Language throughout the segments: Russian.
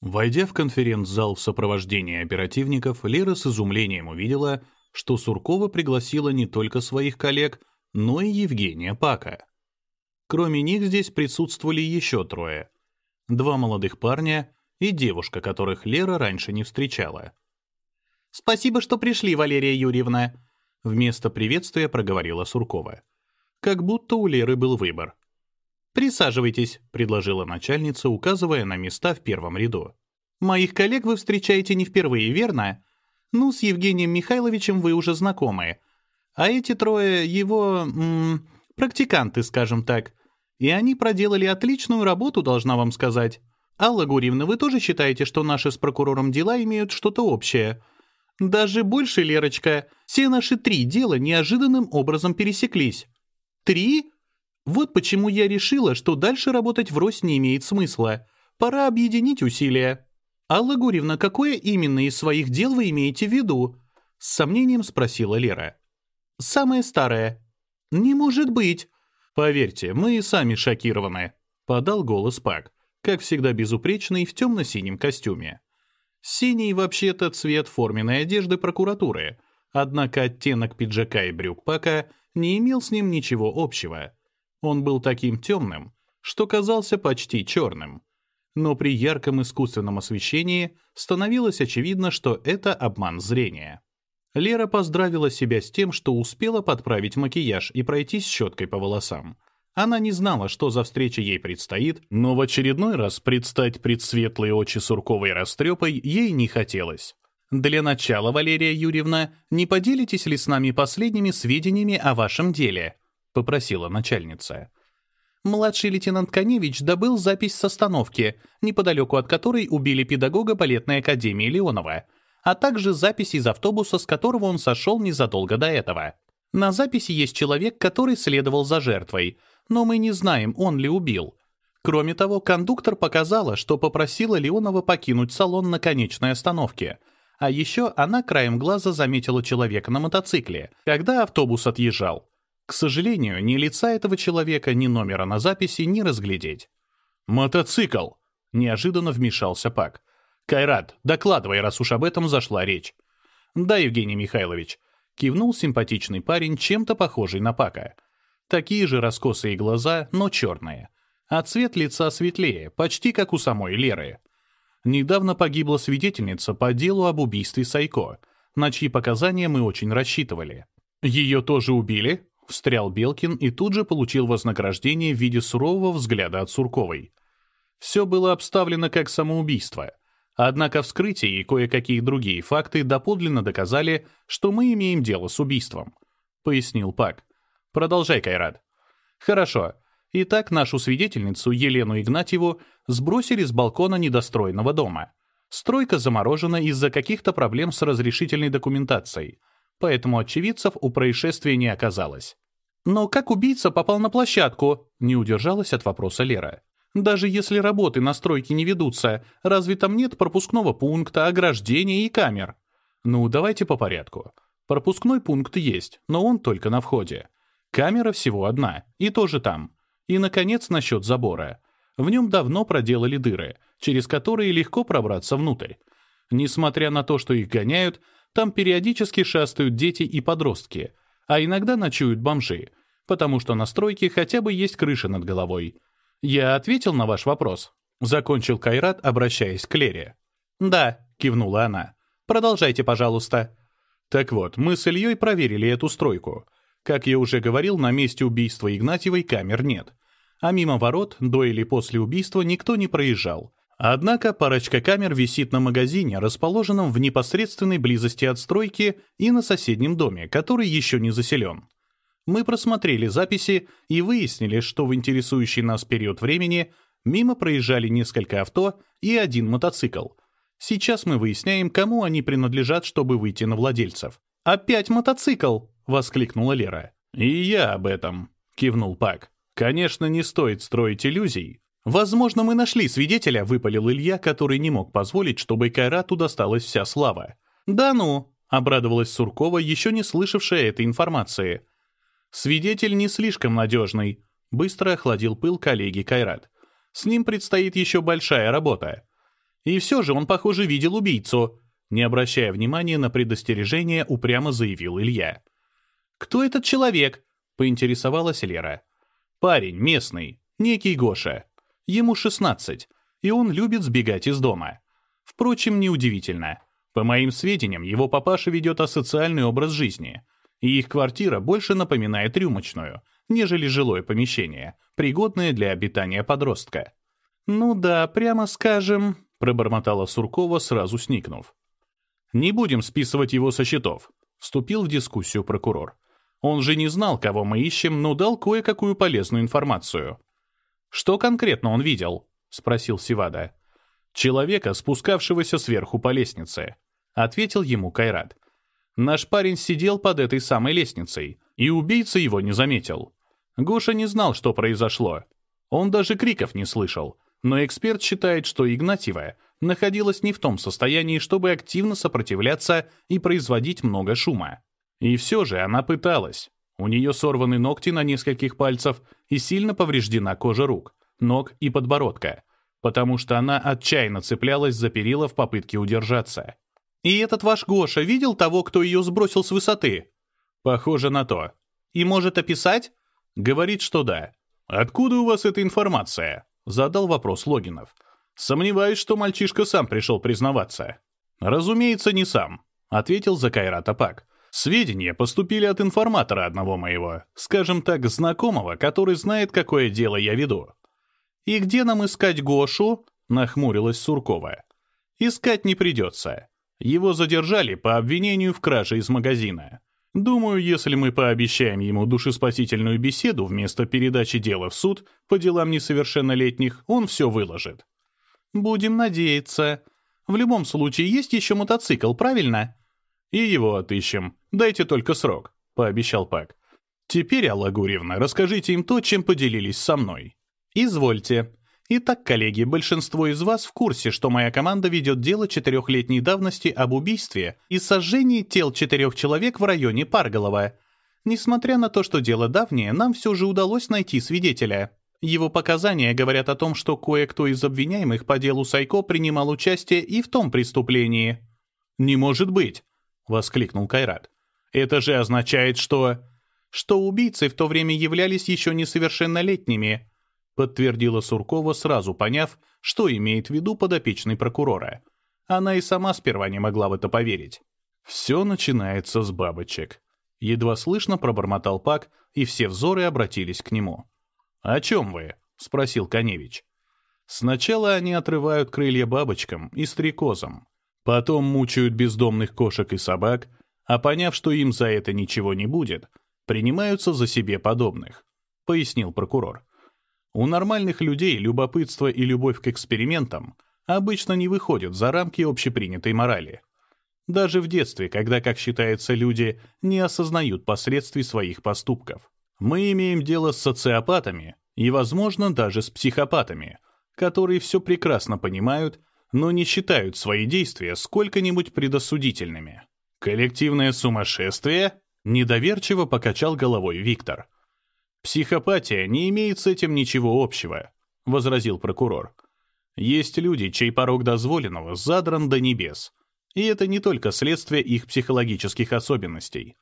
Войдя в конференц-зал в сопровождении оперативников, Лера с изумлением увидела, что Суркова пригласила не только своих коллег, но и Евгения Пака. Кроме них здесь присутствовали еще трое. Два молодых парня и девушка, которых Лера раньше не встречала. «Спасибо, что пришли, Валерия Юрьевна», — вместо приветствия проговорила Суркова. Как будто у Леры был выбор. «Присаживайтесь», — предложила начальница, указывая на места в первом ряду. «Моих коллег вы встречаете не впервые, верно? Ну, с Евгением Михайловичем вы уже знакомы. А эти трое его... М -м, практиканты, скажем так. И они проделали отличную работу, должна вам сказать. Алла Гурьевна, вы тоже считаете, что наши с прокурором дела имеют что-то общее?» Даже больше, Лерочка, все наши три дела неожиданным образом пересеклись. Три? Вот почему я решила, что дальше работать врозь не имеет смысла. Пора объединить усилия. Алла Гурьевна, какое именно из своих дел вы имеете в виду? С сомнением спросила Лера. Самое старое. Не может быть. Поверьте, мы и сами шокированы. Подал голос Пак, как всегда безупречный в темно-синем костюме. Синий вообще-то цвет форменной одежды прокуратуры, однако оттенок пиджака и брюк Пака не имел с ним ничего общего. Он был таким темным, что казался почти черным. Но при ярком искусственном освещении становилось очевидно, что это обман зрения. Лера поздравила себя с тем, что успела подправить макияж и пройтись щеткой по волосам — она не знала, что за встреча ей предстоит, но в очередной раз предстать пред светлые очи Сурковой растрепой ей не хотелось. «Для начала, Валерия Юрьевна, не поделитесь ли с нами последними сведениями о вашем деле?» — попросила начальница. Младший лейтенант Коневич добыл запись с остановки, неподалеку от которой убили педагога балетной академии Леонова, а также запись из автобуса, с которого он сошел незадолго до этого. На записи есть человек, который следовал за жертвой — но мы не знаем, он ли убил. Кроме того, кондуктор показала, что попросила Леонова покинуть салон на конечной остановке. А еще она краем глаза заметила человека на мотоцикле, когда автобус отъезжал. К сожалению, ни лица этого человека, ни номера на записи не разглядеть. «Мотоцикл!» — неожиданно вмешался Пак. «Кайрат, докладывай, раз уж об этом зашла речь». «Да, Евгений Михайлович», — кивнул симпатичный парень, чем-то похожий на Пака. Такие же раскосые глаза, но черные. А цвет лица светлее, почти как у самой Леры. Недавно погибла свидетельница по делу об убийстве Сайко, на чьи показания мы очень рассчитывали. «Ее тоже убили?» — встрял Белкин и тут же получил вознаграждение в виде сурового взгляда от Сурковой. Все было обставлено как самоубийство. Однако вскрытие и кое-какие другие факты доподлинно доказали, что мы имеем дело с убийством, — пояснил Пак. Продолжай, Кайрат. Хорошо. Итак, нашу свидетельницу, Елену Игнатьеву, сбросили с балкона недостроенного дома. Стройка заморожена из-за каких-то проблем с разрешительной документацией, поэтому очевидцев у происшествия не оказалось. «Но как убийца попал на площадку?» — не удержалась от вопроса Лера. «Даже если работы на стройке не ведутся, разве там нет пропускного пункта, ограждения и камер?» «Ну, давайте по порядку. Пропускной пункт есть, но он только на входе. Камера всего одна, и тоже там. И, наконец, насчет забора. В нем давно проделали дыры, через которые легко пробраться внутрь. Несмотря на то, что их гоняют, там периодически шастают дети и подростки, а иногда ночуют бомжи, потому что на стройке хотя бы есть крыша над головой. Я ответил на ваш вопрос. Закончил Кайрат, обращаясь к Лере. «Да», — кивнула она. «Продолжайте, пожалуйста». Так вот, мы с Ильей проверили эту стройку — как я уже говорил, на месте убийства Игнатьевой камер нет. А мимо ворот, до или после убийства, никто не проезжал. Однако парочка камер висит на магазине, расположенном в непосредственной близости от стройки и на соседнем доме, который еще не заселен. Мы просмотрели записи и выяснили, что в интересующий нас период времени мимо проезжали несколько авто и один мотоцикл. Сейчас мы выясняем, кому они принадлежат, чтобы выйти на владельцев. «Опять мотоцикл!» воскликнула Лера. «И я об этом», — кивнул Пак. «Конечно, не стоит строить иллюзий. Возможно, мы нашли свидетеля», — выпалил Илья, который не мог позволить, чтобы Кайрату досталась вся слава. «Да ну», — обрадовалась Суркова, еще не слышавшая этой информации. «Свидетель не слишком надежный», — быстро охладил пыл коллеги Кайрат. «С ним предстоит еще большая работа». И все же он, похоже, видел убийцу. Не обращая внимания на предостережение, упрямо заявил Илья. «Кто этот человек?» — поинтересовалась Лера. «Парень, местный, некий Гоша. Ему 16, и он любит сбегать из дома. Впрочем, неудивительно. По моим сведениям, его папаша ведет асоциальный образ жизни, и их квартира больше напоминает рюмочную, нежели жилое помещение, пригодное для обитания подростка. «Ну да, прямо скажем», — пробормотала Суркова, сразу сникнув. «Не будем списывать его со счетов», — вступил в дискуссию прокурор. «Он же не знал, кого мы ищем, но дал кое-какую полезную информацию». «Что конкретно он видел?» — спросил Сивада. «Человека, спускавшегося сверху по лестнице», — ответил ему Кайрат. «Наш парень сидел под этой самой лестницей, и убийца его не заметил. Гоша не знал, что произошло. Он даже криков не слышал, но эксперт считает, что Игнатьева находилась не в том состоянии, чтобы активно сопротивляться и производить много шума. И все же она пыталась. У нее сорваны ногти на нескольких пальцев и сильно повреждена кожа рук, ног и подбородка, потому что она отчаянно цеплялась за перила в попытке удержаться. «И этот ваш Гоша видел того, кто ее сбросил с высоты?» «Похоже на то. И может описать?» «Говорит, что да». «Откуда у вас эта информация?» Задал вопрос Логинов. «Сомневаюсь, что мальчишка сам пришел признаваться». «Разумеется, не сам», — ответил Закайрат Апак. «Сведения поступили от информатора одного моего, скажем так, знакомого, который знает, какое дело я веду». «И где нам искать Гошу?» — нахмурилась Суркова. «Искать не придется. Его задержали по обвинению в краже из магазина. Думаю, если мы пообещаем ему душеспасительную беседу вместо передачи дела в суд по делам несовершеннолетних, он все выложит. Будем надеяться. В любом случае, есть еще мотоцикл, правильно? И его отыщем. Дайте только срок, пообещал Пак. Теперь, Алла Гурьевна, расскажите им то, чем поделились со мной. Извольте. Итак, коллеги, большинство из вас в курсе, что моя команда ведет дело четырехлетней давности об убийстве и сожжении тел четырех человек в районе Парголова. Несмотря на то, что дело давнее, нам все же удалось найти свидетеля. Его показания говорят о том, что кое-кто из обвиняемых по делу Сайко принимал участие и в том преступлении. «Не может быть!» — воскликнул Кайрат. «Это же означает, что...» «Что убийцы в то время являлись еще несовершеннолетними», подтвердила Суркова, сразу поняв, что имеет в виду подопечный прокурора. Она и сама сперва не могла в это поверить. «Все начинается с бабочек». Едва слышно пробормотал Пак, и все взоры обратились к нему. «О чем вы?» — спросил Коневич. «Сначала они отрывают крылья бабочкам и стрекозам, потом мучают бездомных кошек и собак, а поняв, что им за это ничего не будет, принимаются за себе подобных», — пояснил прокурор. У нормальных людей любопытство и любовь к экспериментам обычно не выходят за рамки общепринятой морали. Даже в детстве, когда, как считается, люди не осознают последствий своих поступков. Мы имеем дело с социопатами и, возможно, даже с психопатами, которые все прекрасно понимают, но не считают свои действия сколько-нибудь предосудительными. «Коллективное сумасшествие?» — недоверчиво покачал головой Виктор — «Психопатия не имеет с этим ничего общего», — возразил прокурор. «Есть люди, чей порог дозволенного задран до небес, и это не только следствие их психологических особенностей.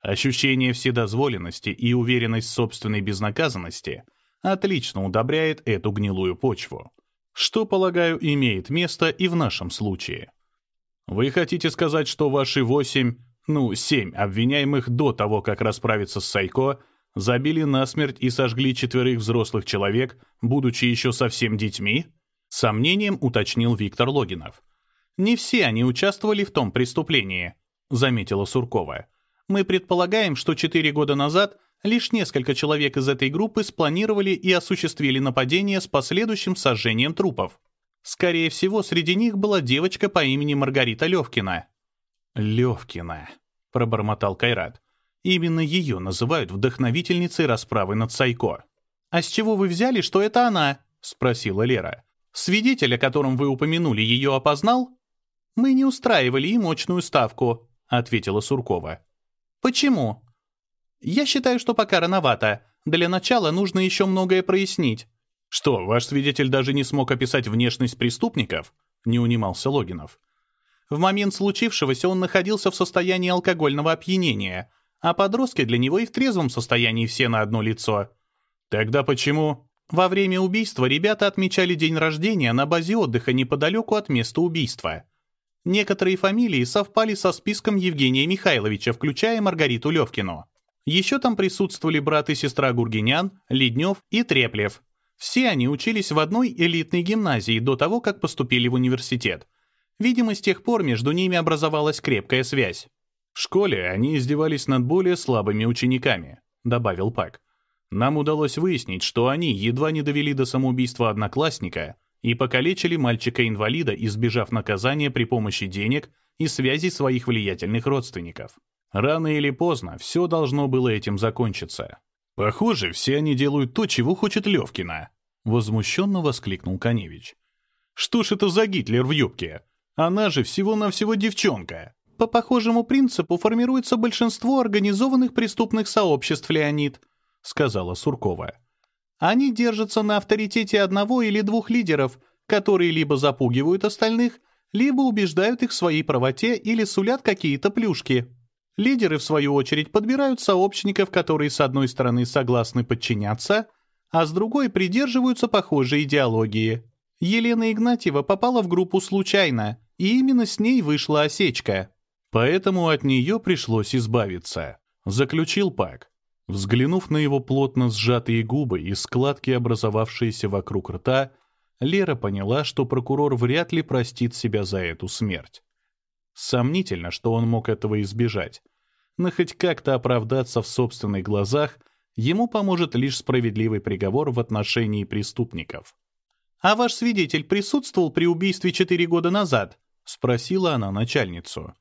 Ощущение вседозволенности и уверенность в собственной безнаказанности отлично удобряет эту гнилую почву, что, полагаю, имеет место и в нашем случае. Вы хотите сказать, что ваши восемь, ну, семь обвиняемых до того, как расправиться с Сайко — забили насмерть и сожгли четверых взрослых человек, будучи еще совсем детьми? Сомнением уточнил Виктор Логинов. «Не все они участвовали в том преступлении», — заметила Суркова. «Мы предполагаем, что четыре года назад лишь несколько человек из этой группы спланировали и осуществили нападение с последующим сожжением трупов. Скорее всего, среди них была девочка по имени Маргарита Левкина». «Левкина», — пробормотал Кайрат. Именно ее называют вдохновительницей расправы над Сайко. «А с чего вы взяли, что это она?» — спросила Лера. «Свидетель, о котором вы упомянули, ее опознал?» «Мы не устраивали им мощную ставку», — ответила Суркова. «Почему?» «Я считаю, что пока рановато. Для начала нужно еще многое прояснить». «Что, ваш свидетель даже не смог описать внешность преступников?» не унимался Логинов. В момент случившегося он находился в состоянии алкогольного опьянения, а подростки для него и в трезвом состоянии все на одно лицо. Тогда почему? Во время убийства ребята отмечали день рождения на базе отдыха неподалеку от места убийства. Некоторые фамилии совпали со списком Евгения Михайловича, включая Маргариту Левкину. Еще там присутствовали брат и сестра Гургинян, Леднев и Треплев. Все они учились в одной элитной гимназии до того, как поступили в университет. Видимо, с тех пор между ними образовалась крепкая связь. «В школе они издевались над более слабыми учениками», — добавил Пак. Нам удалось выяснить, что они едва не довели до самоубийства одноклассника и покалечили мальчика-инвалида, избежав наказания при помощи денег и связи своих влиятельных родственников. Рано или поздно все должно было этим закончиться. «Похоже, все они делают то, чего хочет Левкина», — возмущенно воскликнул Коневич. «Что ж это за Гитлер в юбке? Она же всего-навсего девчонка». «По похожему принципу формируется большинство организованных преступных сообществ, Леонид», сказала Суркова. Они держатся на авторитете одного или двух лидеров, которые либо запугивают остальных, либо убеждают их в своей правоте или сулят какие-то плюшки. Лидеры, в свою очередь, подбирают сообщников, которые с одной стороны согласны подчиняться, а с другой придерживаются похожей идеологии. Елена Игнатьева попала в группу случайно, и именно с ней вышла осечка. Поэтому от нее пришлось избавиться, заключил Пак. Взглянув на его плотно сжатые губы и складки, образовавшиеся вокруг рта, Лера поняла, что прокурор вряд ли простит себя за эту смерть. Сомнительно, что он мог этого избежать. Но хоть как-то оправдаться в собственных глазах ему поможет лишь справедливый приговор в отношении преступников. «А ваш свидетель присутствовал при убийстве четыре года назад?» — спросила она начальницу.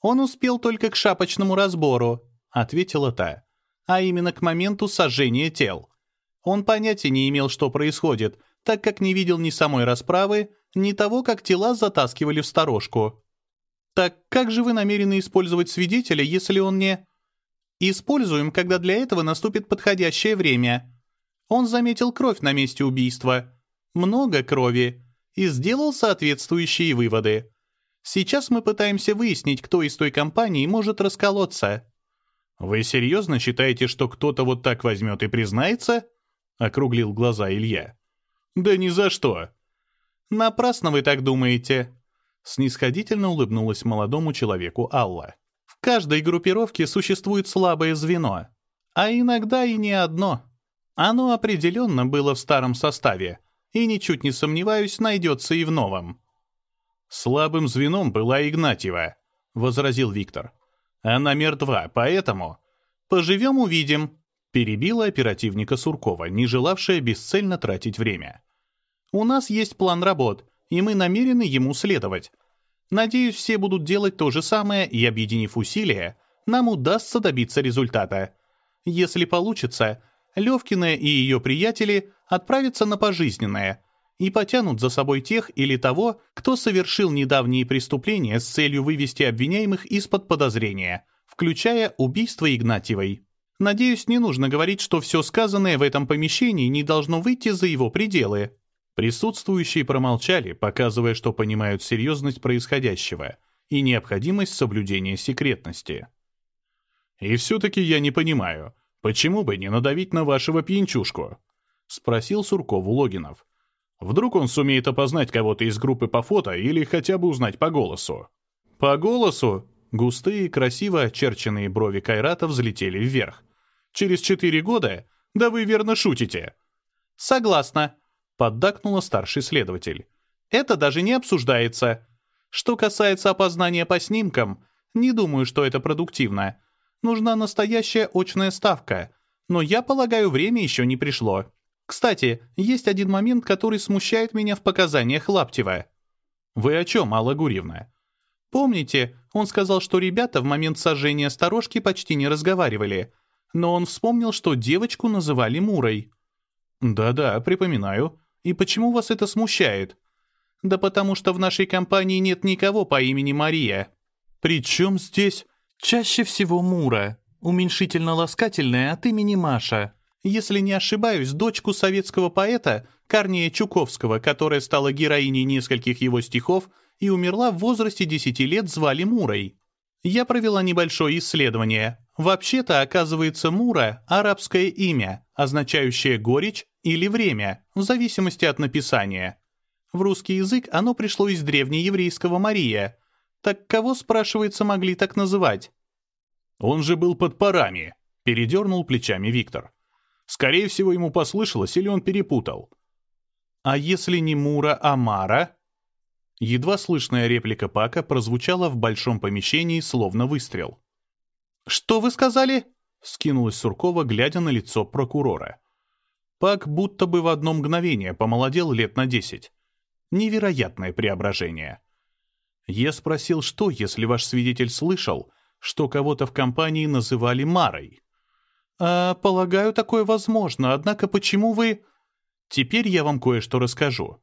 «Он успел только к шапочному разбору», — ответила та а именно к моменту сожжения тел. Он понятия не имел, что происходит, так как не видел ни самой расправы, ни того, как тела затаскивали в сторожку. «Так как же вы намерены использовать свидетеля, если он не...» «Используем, когда для этого наступит подходящее время». Он заметил кровь на месте убийства. Много крови. И сделал соответствующие выводы. Сейчас мы пытаемся выяснить, кто из той компании может расколоться. «Вы серьезно считаете, что кто-то вот так возьмет и признается?» — округлил глаза Илья. «Да ни за что!» «Напрасно вы так думаете!» Снисходительно улыбнулась молодому человеку Алла. «В каждой группировке существует слабое звено, а иногда и не одно. Оно определенно было в старом составе, и, ничуть не сомневаюсь, найдется и в новом». «Слабым звеном была Игнатьева», — возразил Виктор. Она мертва, поэтому... Поживем — увидим», — перебила оперативника Суркова, не желавшая бесцельно тратить время. «У нас есть план работ, и мы намерены ему следовать. Надеюсь, все будут делать то же самое, и, объединив усилия, нам удастся добиться результата. Если получится, Левкина и ее приятели отправятся на пожизненное — и потянут за собой тех или того, кто совершил недавние преступления с целью вывести обвиняемых из-под подозрения, включая убийство Игнатьевой. Надеюсь, не нужно говорить, что все сказанное в этом помещении не должно выйти за его пределы. Присутствующие промолчали, показывая, что понимают серьезность происходящего и необходимость соблюдения секретности. «И все-таки я не понимаю, почему бы не надавить на вашего пьянчушку?» — спросил Суркову Логинов, Вдруг он сумеет опознать кого-то из группы по фото или хотя бы узнать по голосу. По голосу? Густые, красиво очерченные брови Кайрата взлетели вверх. Через четыре года? Да вы верно шутите. Согласна, поддакнула старший следователь. Это даже не обсуждается. Что касается опознания по снимкам, не думаю, что это продуктивно. Нужна настоящая очная ставка. Но я полагаю, время еще не пришло. Кстати, есть один момент, который смущает меня в показаниях Лаптева. Вы о чем, Алла Гурьевна? Помните, он сказал, что ребята в момент сожжения сторожки почти не разговаривали, но он вспомнил, что девочку называли Мурой. Да-да, припоминаю. И почему вас это смущает? Да потому что в нашей компании нет никого по имени Мария. Причем здесь чаще всего Мура, уменьшительно-ласкательное от имени Маша. Если не ошибаюсь, дочку советского поэта Корнея Чуковского, которая стала героиней нескольких его стихов и умерла в возрасте 10 лет, звали Мурой. Я провела небольшое исследование. Вообще-то, оказывается, Мура — арабское имя, означающее «горечь» или «время», в зависимости от написания. В русский язык оно пришло из древнееврейского «Мария». Так кого, спрашивается, могли так называть? «Он же был под парами», — передернул плечами Виктор. «Скорее всего, ему послышалось или он перепутал». «А если не Мура, а Мара?» Едва слышная реплика Пака прозвучала в большом помещении, словно выстрел. «Что вы сказали?» — скинулась Суркова, глядя на лицо прокурора. Пак будто бы в одно мгновение помолодел лет на десять. Невероятное преображение. Я спросил, что, если ваш свидетель слышал, что кого-то в компании называли Марой? «А, полагаю, такое возможно, однако почему вы...» «Теперь я вам кое-что расскажу.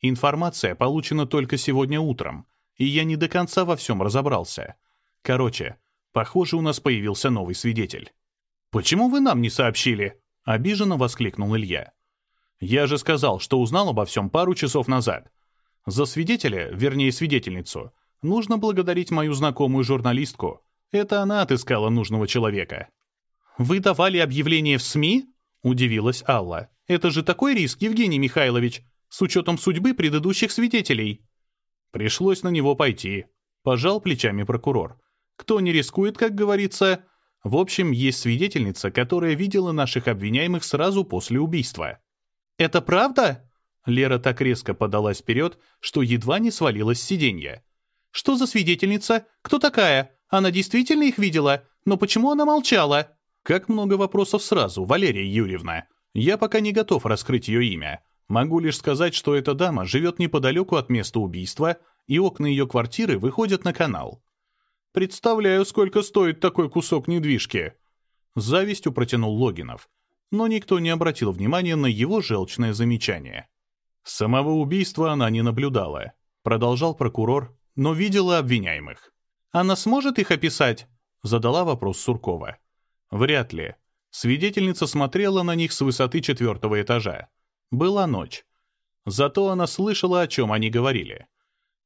Информация получена только сегодня утром, и я не до конца во всем разобрался. Короче, похоже, у нас появился новый свидетель. «Почему вы нам не сообщили?» — обиженно воскликнул Илья. «Я же сказал, что узнал обо всем пару часов назад. За свидетеля, вернее свидетельницу, нужно благодарить мою знакомую журналистку. Это она отыскала нужного человека». «Вы давали объявление в СМИ?» — удивилась Алла. «Это же такой риск, Евгений Михайлович с учетом судьбы предыдущих свидетелей. Пришлось на него пойти. Пожал плечами прокурор. Кто не рискует, как говорится. В общем, есть свидетельница, которая видела наших обвиняемых сразу после убийства. «Это правда?» Лера так резко подалась вперед, что едва не свалилась с сиденья. «Что за свидетельница? Кто такая? Она действительно их видела? Но почему она молчала?» «Как много вопросов сразу, Валерия Юрьевна. Я пока не готов раскрыть ее имя. Могу лишь сказать, что эта дама живет неподалеку от места убийства, и окна ее квартиры выходят на канал. Представляю, сколько стоит такой кусок недвижки. Завистью протянул Логинов, но никто не обратил внимания на его желчное замечание. Самого убийства она не наблюдала, продолжал прокурор, но видела обвиняемых. Она сможет их описать? Задала вопрос Суркова. Вряд ли. Свидетельница смотрела на них с высоты четвертого этажа. Была ночь. Зато она слышала, о чем они говорили.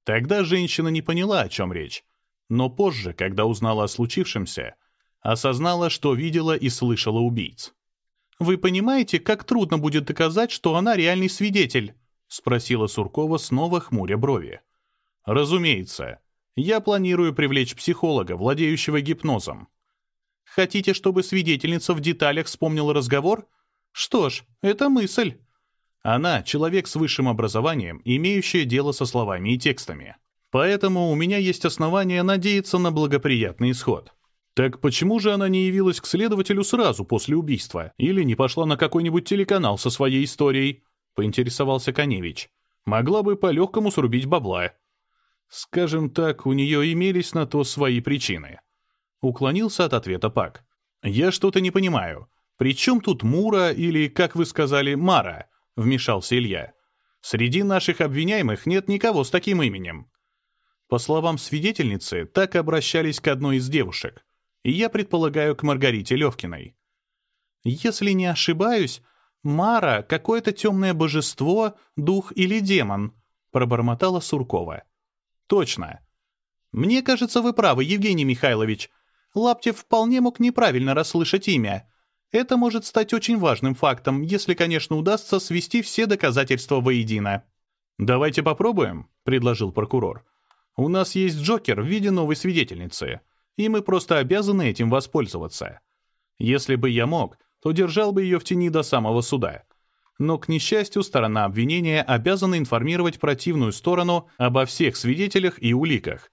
Тогда женщина не поняла, о чем речь. Но позже, когда узнала о случившемся, осознала, что видела и слышала убийц. «Вы понимаете, как трудно будет доказать, что она реальный свидетель?» — спросила Суркова, снова хмуря брови. «Разумеется. Я планирую привлечь психолога, владеющего гипнозом. Хотите, чтобы свидетельница в деталях вспомнила разговор? Что ж, это мысль. Она — человек с высшим образованием, имеющая дело со словами и текстами. Поэтому у меня есть основания надеяться на благоприятный исход. Так почему же она не явилась к следователю сразу после убийства? Или не пошла на какой-нибудь телеканал со своей историей? Поинтересовался Коневич. Могла бы по-легкому срубить бабла. Скажем так, у нее имелись на то свои причины. Уклонился от ответа Пак. Я что-то не понимаю. При чем тут Мура или, как вы сказали, Мара? — вмешался Илья. «Среди наших обвиняемых нет никого с таким именем». По словам свидетельницы, так обращались к одной из девушек. Я предполагаю, к Маргарите Левкиной. «Если не ошибаюсь, Мара — какое-то темное божество, дух или демон», — пробормотала Суркова. «Точно. Мне кажется, вы правы, Евгений Михайлович. Лаптев вполне мог неправильно расслышать имя. Это может стать очень важным фактом, если, конечно, удастся свести все доказательства воедино. «Давайте попробуем», — предложил прокурор. «У нас есть Джокер в виде новой свидетельницы, и мы просто обязаны этим воспользоваться. Если бы я мог, то держал бы ее в тени до самого суда. Но, к несчастью, сторона обвинения обязана информировать противную сторону обо всех свидетелях и уликах.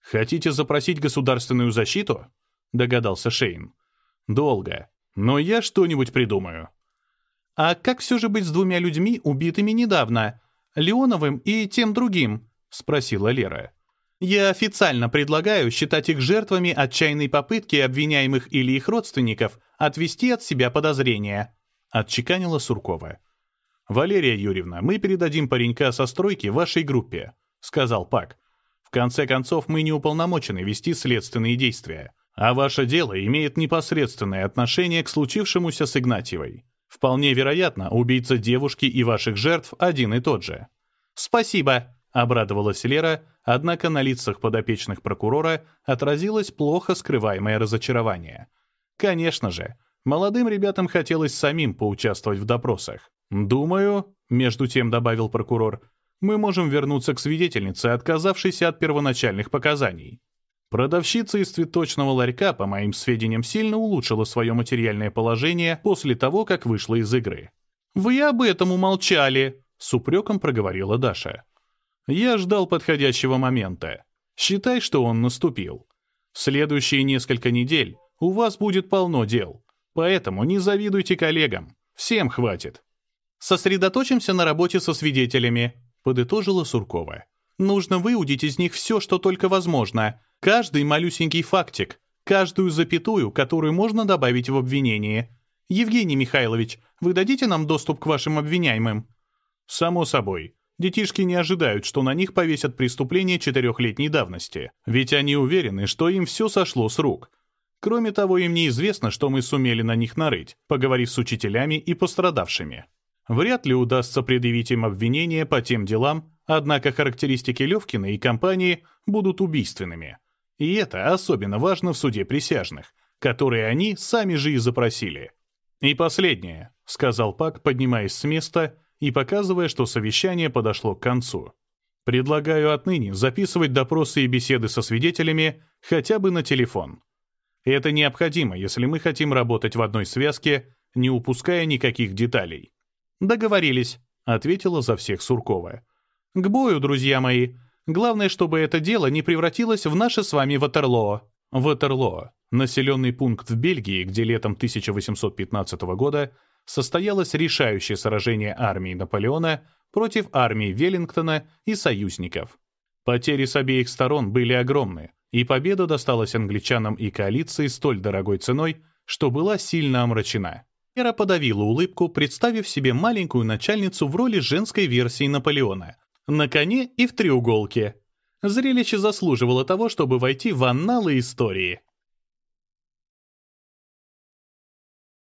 «Хотите запросить государственную защиту?» — догадался Шейн. «Долго. Но я что-нибудь придумаю. А как все же быть с двумя людьми, убитыми недавно? Леоновым и тем другим? Спросила Лера. Я официально предлагаю считать их жертвами отчаянной попытки обвиняемых или их родственников отвести от себя подозрения. Отчеканила Суркова. «Валерия Юрьевна, мы передадим паренька со стройки вашей группе», — сказал Пак. «В конце концов, мы не уполномочены вести следственные действия. А ваше дело имеет непосредственное отношение к случившемуся с Игнатьевой. Вполне вероятно, убийца девушки и ваших жертв один и тот же. «Спасибо», — обрадовалась Лера, однако на лицах подопечных прокурора отразилось плохо скрываемое разочарование. Конечно же, молодым ребятам хотелось самим поучаствовать в допросах. «Думаю», — между тем добавил прокурор, «мы можем вернуться к свидетельнице, отказавшейся от первоначальных показаний». Продавщица из цветочного ларька, по моим сведениям, сильно улучшила свое материальное положение после того, как вышла из игры. «Вы об этом умолчали», — с упреком проговорила Даша. Я ждал подходящего момента. Считай, что он наступил. В следующие несколько недель у вас будет полно дел. Поэтому не завидуйте коллегам. Всем хватит. Сосредоточимся на работе со свидетелями, подытожила Суркова. Нужно выудить из них все, что только возможно. Каждый малюсенький фактик, каждую запятую, которую можно добавить в обвинение. Евгений Михайлович, вы дадите нам доступ к вашим обвиняемым? Само собой. Детишки не ожидают, что на них повесят преступление четырехлетней давности, ведь они уверены, что им все сошло с рук. Кроме того, им неизвестно, что мы сумели на них нарыть, поговорив с учителями и пострадавшими. Вряд ли удастся предъявить им обвинения по тем делам, однако характеристики Левкина и компании будут убийственными. И это особенно важно в суде присяжных, которые они сами же и запросили. «И последнее», — сказал Пак, поднимаясь с места и показывая, что совещание подошло к концу. Предлагаю отныне записывать допросы и беседы со свидетелями хотя бы на телефон. Это необходимо, если мы хотим работать в одной связке, не упуская никаких деталей. «Договорились», — ответила за всех Суркова. «К бою, друзья мои. Главное, чтобы это дело не превратилось в наше с вами Ватерлоо». Ватерлоо — населенный пункт в Бельгии, где летом 1815 года состоялось решающее сражение армии Наполеона против армии Веллингтона и союзников. Потери с обеих сторон были огромны, и победа досталась англичанам и коалиции столь дорогой ценой, что была сильно омрачена. Эра подавила улыбку, представив себе маленькую начальницу в роли женской версии Наполеона. На коне и в треуголке. Зрелище заслуживало того, чтобы войти в анналы истории.